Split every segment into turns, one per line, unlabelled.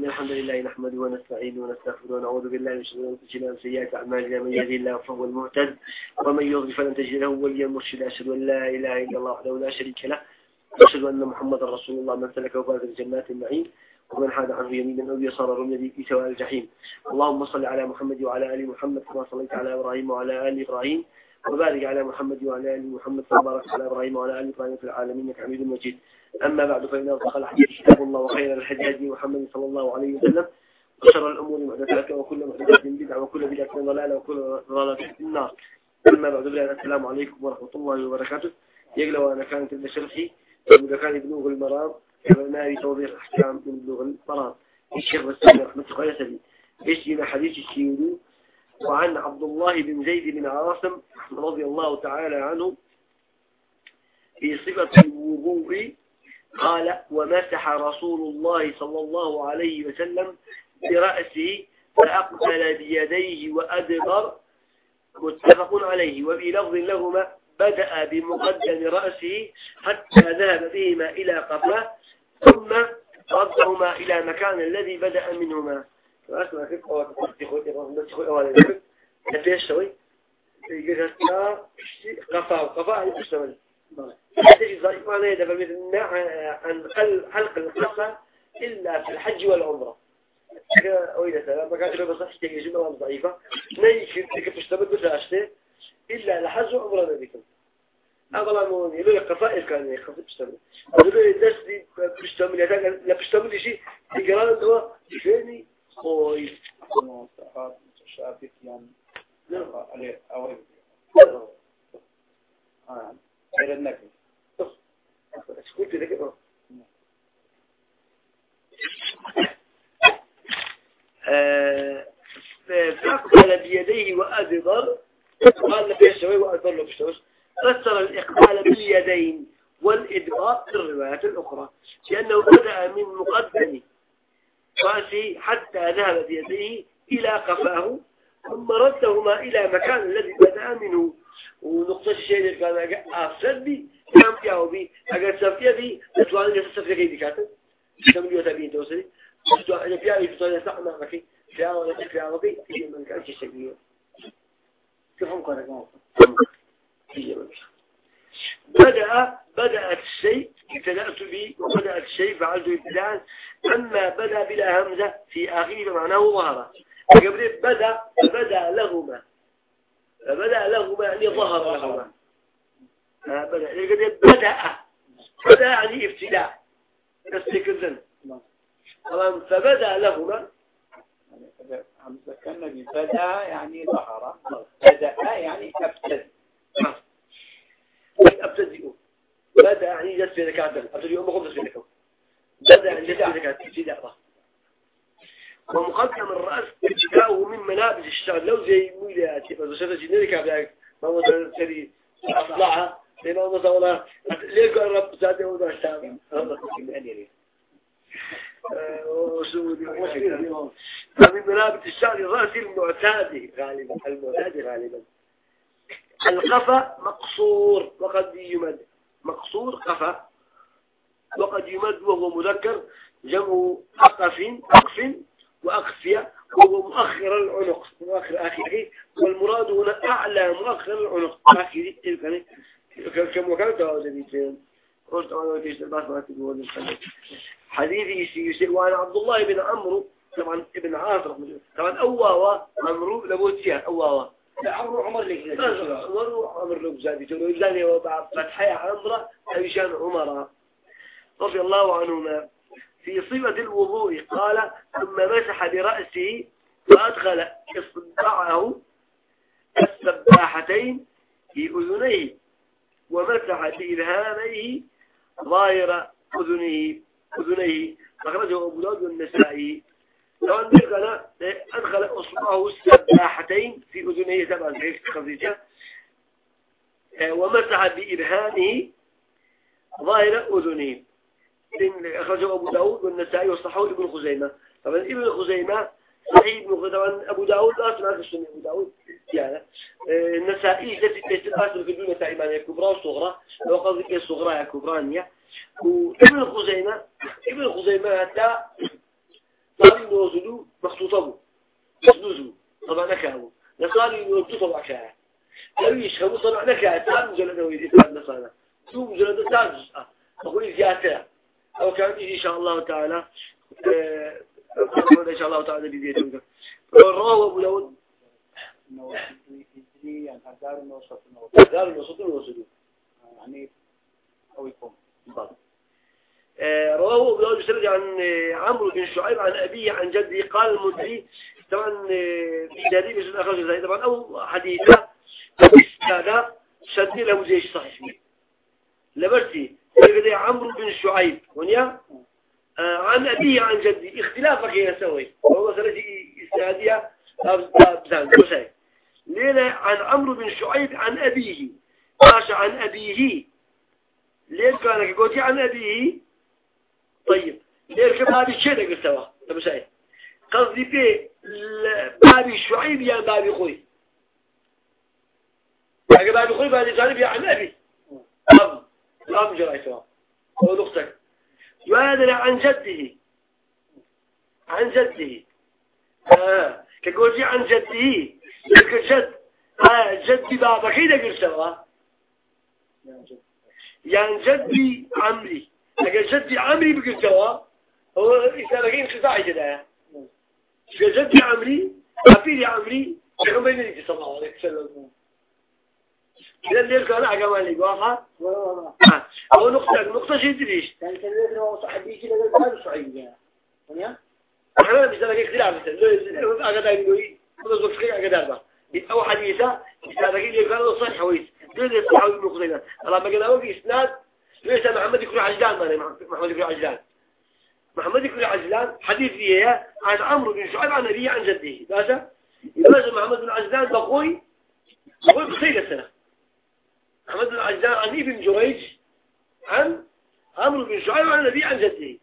إن الحمد لله نحمده ونستعينه ونستغفره ونعوذ بالله من شرور أنفسنا وسيئات أعمالنا. من يهده الله فهو المهتد ومن يضلل فلن تجد له وليا مرشدا. أشهد أن لا إله إلا الله وحده لا شريك له أشهد أن محمدا رسول الله. من سلك وفاز الجنات النعيم ومن حاد عنه يمينا أو يسارا رمي في سواء الجحيم. اللهم صل على محمد وعلى آل محمد كما صليت على إبراهيم وعلى آل إبراهيم. وبارك على محمد وعلى آل محمد كما باركت على إبراهيم وعلى آل إبراهيم في العالمين إنك حميد مجيد. أما بعد فإن أصدق الحديث كتاب الله وخير الحديث محمد صلى الله عليه وسلم. وشر الأمور محدثاتها وكل محدثات بدعة وكل بدعة ضلالة وكل ضلالة في النار. أما بعد السلام عليكم ورحمة الله وبركاته. يقلى وأنا كانت شرحي وإذا كان بلوغ المرام ناري توضيح أحكام من بلوغ المرام الشيخ بسام رحمة الله يسلي بيشينا حديث السيودو وعن عبد الله بن زيد بن عاصم رضي الله تعالى عنه في صفة الوضوء قال ومسح رسول الله صلى الله عليه وسلم برأسه فأقبل بيديه وأدبر متفق عليه. وفي لفظ لهما بدأ بمقدم رأسه حتى ذهب بهما إلى قفاه ثم ردهما إلى مكان الذي بدأ منهما. فأسمع كيف قفاه قفاه يقول هذه ضعيف معناه إذا عن حلق القصة إلا في الحج والعمرة أو إذا سلام ما كانت بصح تيجي جملة ضعيفة نيجي تك تشتبه بساشته إلا لحج وعمرة نبيكم أغلى مون يلو القفائل كان يخفف تشتبه يلو الدرس دي بتشتمل لا بتشتمل شيء تقرأ دوا فيني خوي متشابه يعني عليه أو غير النكر قلت لك فأقبل بيديه وأدبر قال لك وأدبر له بشوش فسر الإقبال باليدين والإدبار في الروايات الأخرى لأنه بدأ من مقدم رأسه حتى ذهب بيديه إلى قفاه ثم ردهما إلى مكان الذي بدأ منه ونقطة الشيء اللي كان أفسد بي كان فيها بي. أجر سفيا بي أتواني جالس سفيا كي بكاتب كم يوم تبين توصلي أتواني فيها بي تطلع سحنا مكي فيها ولا فيها ربي في من كان شيء شيء كيف هم كانوا هي بدأ بدأت الشيء ابتدأت به وبدأت الشيء فعلت ابتداء. أما بدأ بلا همزة في آخره معناه ظهر قبل بدأ بدأ لهما. فبدأ لهما يعني ظهر لهما. بدأ. بدأ. بدأ يعني ابتداء. استكذن طبعا فبدأ لهما.
همزة كان بدأ يعني ظهر. بدأ يعني ابتدأ.
أبتدئوا. بدأ يعني جلس في ذكاء أبتدئوا ما خبز في ذكاء بدأ يعني جلس في ذكاء ابتداء ومقدم الرأس ابتداؤه من ملابس الشعر. لو زي مولاتي شفت جنريك عبدالك ما مثلا سري أطلعها لما مثلا ليه قال رب زاده وضع الشام فمن ملابس الشعر الرأس المعتاد غالبا. المعتاد غالبا. القفا مقصور وقد يمد. مقصور قفا وقد يمد وهو مذكر جمع أقف أقف وأقفية وهو مؤخر العنق. مؤخر آخره. والمراد هنا أعلى مؤخر العنق. آخره يعني كم وكان تواجدين قلت أنا وتيش الباس ما تقول حديثي يسي وأنا عبد الله بن عمرو طبعا ابن عاصر طبعا أواوا عمرو لبوتيا أواوا
عمرو عمر لك
عمرو عمر لك زادي تقول زاني وبعد فتحي عمرو أيشان عمر. رضي الله عنهما. في صفة الوضوء قال ثم مسح برأسه وأدخل إصبعه السباحتين في أذنيه ومسح بإبهاميه ظاهر أذنيه أذنيه. أخرجه أبو داود والنسائي. لو أدخل أدخل إصبعه السباحتين في أذنيه سبعة خفيفة ومسح بإبهامه ظاهر أذنيه أخرجه أبو داود والنسائي والصحاوي ابن خزيمة. طبعا ابن خزيمة صحيح ابن خزيمة. طبعا أبو داود أصلا هذا السنة أبو داود. يعني آه، النسائي التي تيست الأصل في النسائي؟ معنى كبرى وصغرى. لو قصدك الصغرى يا كبرانية. وابن خزيمة ابن خزيمة هذا صالي نوزلو مخطوطه. مسنوزو طبعا نكابو نصالي نوزلو طبعا كاها أويش هم صنع نكاها تام مجلد ويدي تام نصانا. تو مجلد تام جزء. أقول زيادة أو كان إن شاء الله تعالى. إن شاء الله تعالى بيديه رواه أبو داود.
يعني هزار الوسط
الوسط
يعني أو يكون
رواه أبو داود عن عمرو بن شعيب عن أبيه عن جده قال المدري طبعا في دليل بسند أخرج زي طبعا أو حديثة هذا شد له زي صحيح لبرتي يقول عمرو بن شعيب ونيا؟ عن أبيه عن جدي اختلافك يسوي وهو مسألة إسنادية بزان بسي ليلة عن عمرو بن شعيب عن أبيه. ماشى عن أبيه. ليه كان قلتي عن أبيه. طيب. ليه كبابي شيء قلتوا بسي قصدي بيه بابي شعيب يا بابي خوي. بابي خوي بابي جانب يا عن أبي أم أم جرأيتوا هو نقطك يادر عن جده. عن جده. آه كقولي عن جده. لك جد آه جدي بابا كيدا قرسوا يعني جدي عمري. لكن جدي عمري بقرسوا هو إسلامكين خزاعي كده جدي عمري أبيلي عمري بين النبي صلى الله عليه وسلم إذا الليل كان أجمع لي واضحة أو نقطة نقطة شيء تريش
يعني كان لازم صاحبي كده قال هذا صعيب يعني
أنا مش لك اختلاف مثلا أقدر أقول بس كذا أقدر بقى أو حديثة إذا لقي قال صحيح ويس دول صحابي مقدنا الله ما قال في إسناد ليس محمد يكون عجلان ما محمد يكون عجلان. محمد يكون عجلان حديث فيه عن عمرو بن شعيب عن أبيه عن جده. ماذا؟ إذا محمد بن عجلان بقوي بقوي بخير السنة محمد بن عجلان عن ابن جريج عن عمرو بن شعيب عن النبي عن جده.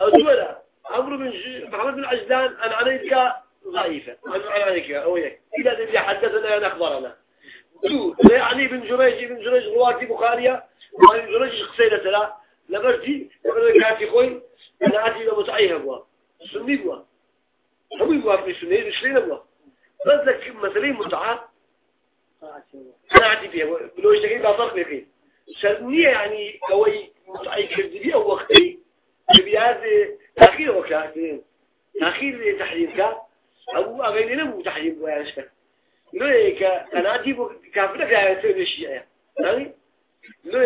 أو دولا عمرو بن محمد بن عجلان عن عليك ضعيفة. عن عليك أو إيه إلى الذي حدثنا دو يعني ابن جريج ابن جريج رواتي بخارية وابن جريج شخصية لا لبرتي لبرتي كاتي خوي أنا أتي لمتعيه بوا سني بوا هم يبوا في سني مشلين بوا بس لك مثلين متعة. أنا أعطي فيها. بلو يشتكي بأطرق بيقين سنية يعني كوي متعي كردبي أو وقتي. بياد تأخير وكاتين تأخير تحريم كا. أبو أغيني نمو تحريم ويانشك لو هيك أنا أعطي كافرة في آية سيد الشيعة يعني لو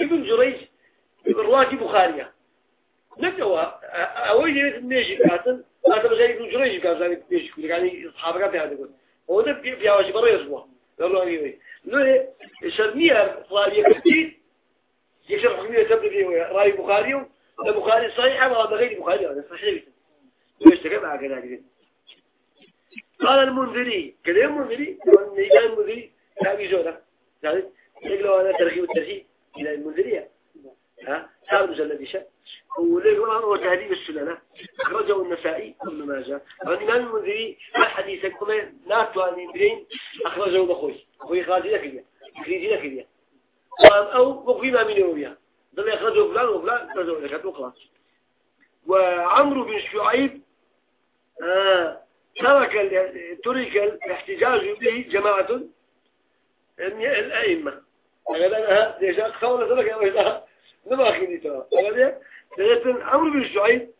ابن جريج رواتي بخارية نبدأ أول جريت النيشي كاتن هذا بس ابن جريج كاتن يعني أصحابك في هذا يقول هو ده بيعوش برا يصبح قالوا أني له شرنيها رأي كثير يشرح حكمية تبدأ فيه رأي بخاري البخاري صحيح وهذا غير بخاري هذا صحيح ليش تكلم على كذا قال المنذري. كذا المنذري؟ كان المنذري. كان جوده يعني يقولوا أنا ترغيب الترهيب إلى المنذرية. ها؟ هذا مجلد شيء وليه هو تهذيب السنة أخرجه النسائي ابن ماجه الإمام المنذري الحديث كما ناتوا عن إبرين أخرجه بخوي. أخوي خالدي لك إياه خريجي لك إياه أو بخوي ما من يوميا ضل أخرجه فلان وفلان. أخرجه لك وخلاص وعمرو بن شعيب آه ترك ترك الاحتجاج به جماعة. الأئمة. أنا ليش أخونا سلك يا ويلا نما أخيني ترى. أنا لكن عمرو بن شعيب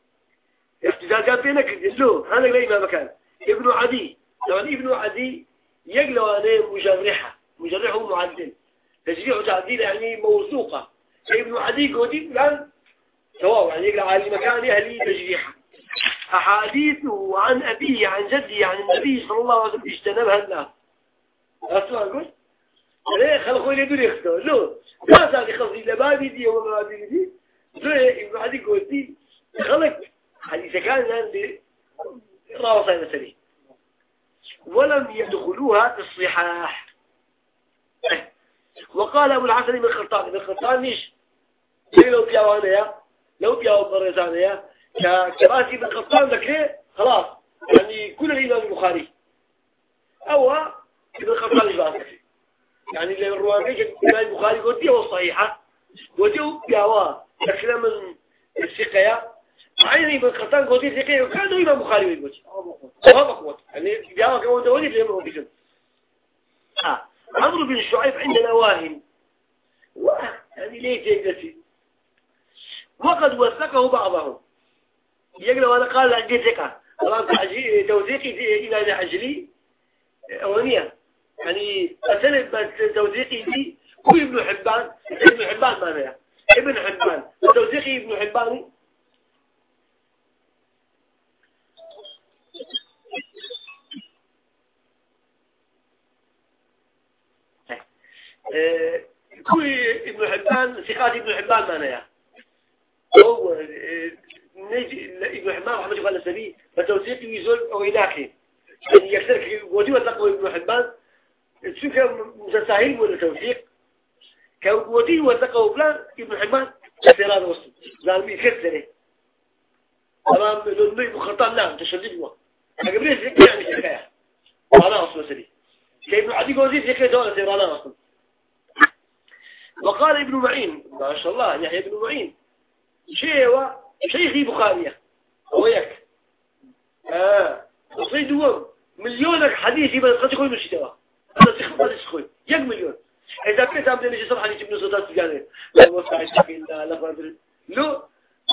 احتجاجات بينك له هذا لي ما مكان. ابن عدي. طبعا ابن عدي يقلو عليه مجرحة. مجرحه معدل. تجريح تعديل يعني موثوقة. ابن عدي قودي فلان سواء يعني يقلو على مكان أهلي تجريحة. أحاديثه عن أبيه عن جدي عن النبي صلى الله عليه وسلم اجتنبها الله أسمع أقول؟ ليه خلقوا لي دول يختار لو ما زال يخفي لبابي دي وما بابي دي ليه عدي قولتي خلق. حديث كان عندي راوصة مثلي ولم يدخلوها في الصحاح. وقال أبو الحسن من الخلطان من الخلطان نيش لو بياوانا يا لو بياوا برزانا يا كراسي من الخلطان ذكري خلاص. يعني كل الإمام البخاري. أو ابن الخلطان جباسك يعني اللي الرواية الإمام البخاري قلت له صحيحة. وديه بياوا ذكرنا من الثقة عيني من قطان قوتي ثقة. وكانوا إمام بخاري ويقول وهذا قوة يعني جاء كمان دولي بلي ما بيجن. آه. عمرو بن شعيب عندنا واهم يعني ليه جيدتي وقد وثقه بعضهم. يقول وأنا قال عندي ثقة. طبعا توثيقي إلى عجلي أولية يعني أسند توثيقي دي هو ابن حبان. ابن حبان ماذا ابن حبان. توثيقي ابن حبان. آه، كوي ابن حبان ثقات ابن حبان ما نيا هو نجي ابن حبان محمد قال السبي فتوثيق يزول أو يلاكي يعني يكسر ودي وثقه ابن حبان شو كان متساهل ولا توثيق؟ كودي وثقه فلان ابن حبان اعتراض وصل ظالمي كسره تمام لون مخطط لا تشدد هو قبل يعني حكاية. وأنا أصلا سري كيف عدي جوزي ذكر دولة ايران أصلا وقال ابن معين ما شاء الله يحيى ابن معين. شيء شيخي بخارية وياك آه. تصيد دوم مليونك حديثي بس قد يكون مش دوا هذا سخف بس يسخوي يك مليون. إذا كنت عم تنجي صفحة حديث ابن سلطان تجاني لا مستعد لا لا فادر لو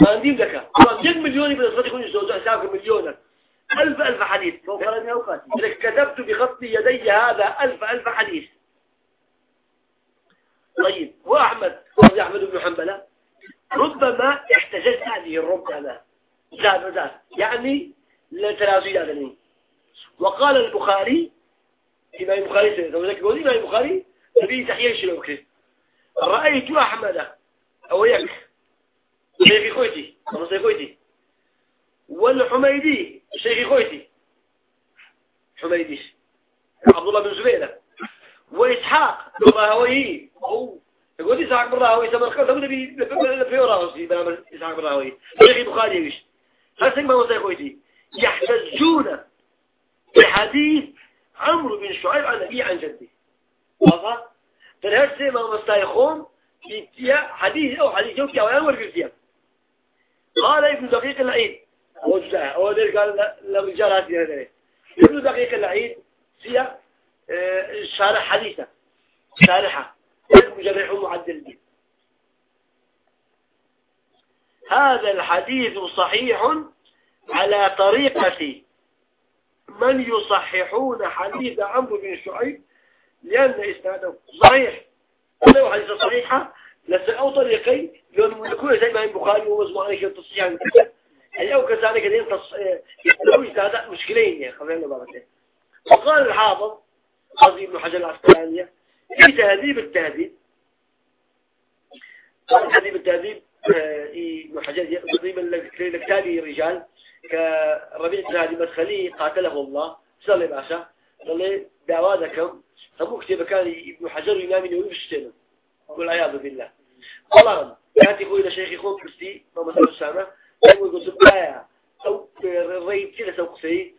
ما عندي لك. يك مليون بس قد يكون يسوي حسابك مليونك. ألف ألف حديث. فوق أوقات. كتبت بخط يدي هذا ألف ألف حديث. طيب. وأحمد أحمد بن حنبلة. ربما احتجز هذه الربما زاد زاد يعني لتلازي هذا وقال البخاري إمام البخاري سيدنا يقول إمام البخاري نبي تحيي شلوكي رأيت أحمد أو يك شيخي خويتي أنا خويتي والحميدي شيخي خويتي حميدي عبد الله بن زبيدة وإسحاق الراهوي هو يقول إسحاق بن راهوي سمرقند بي في راهوي بنام إسحاق بن راهوي شيخ البخاري ويش هل ما هو سيخويتي يحتجون بحديث عمرو بن شعيب عن أبي عن جدي واضح تنهر ما مستيخون في حديث أو حديث يوكي أو أنور قلتيا قال ابن دقيق العيد هو جزاء هو ذلك قال لو جاء هذه ابن دقيق العيد فيها شارح حديثة شارحة مجرح معدل هذا الحديث صحيح على طريقة من يصححون حديث عمرو بن شعيب لأن إسناده صحيح. ولو حديث صحيحة لسه أو طريقي يكون زي ما البخاري ومزمع عليك التصحيح عن كذا. أي أو كذلك دين تص إسناده مشكلين يا خلينا بابتين وقال الحافظ قاضي ابن حجر العسقلانية في تهذيب التهذيب. تهذيب التهذيب آه، ابن حجر تقريبا لكتابي رجال. كربيع هادي مدخلي قاتله الله. صلى باشا. صلى دعواتكم تبو كتب كان ابن حجر إمام نووي بشتنا. والعياذ بالله. والله ياتي خوي لشيخ خوم كرسي ما مثل السامة يقول قلت آية أو رأيت كده سوق سي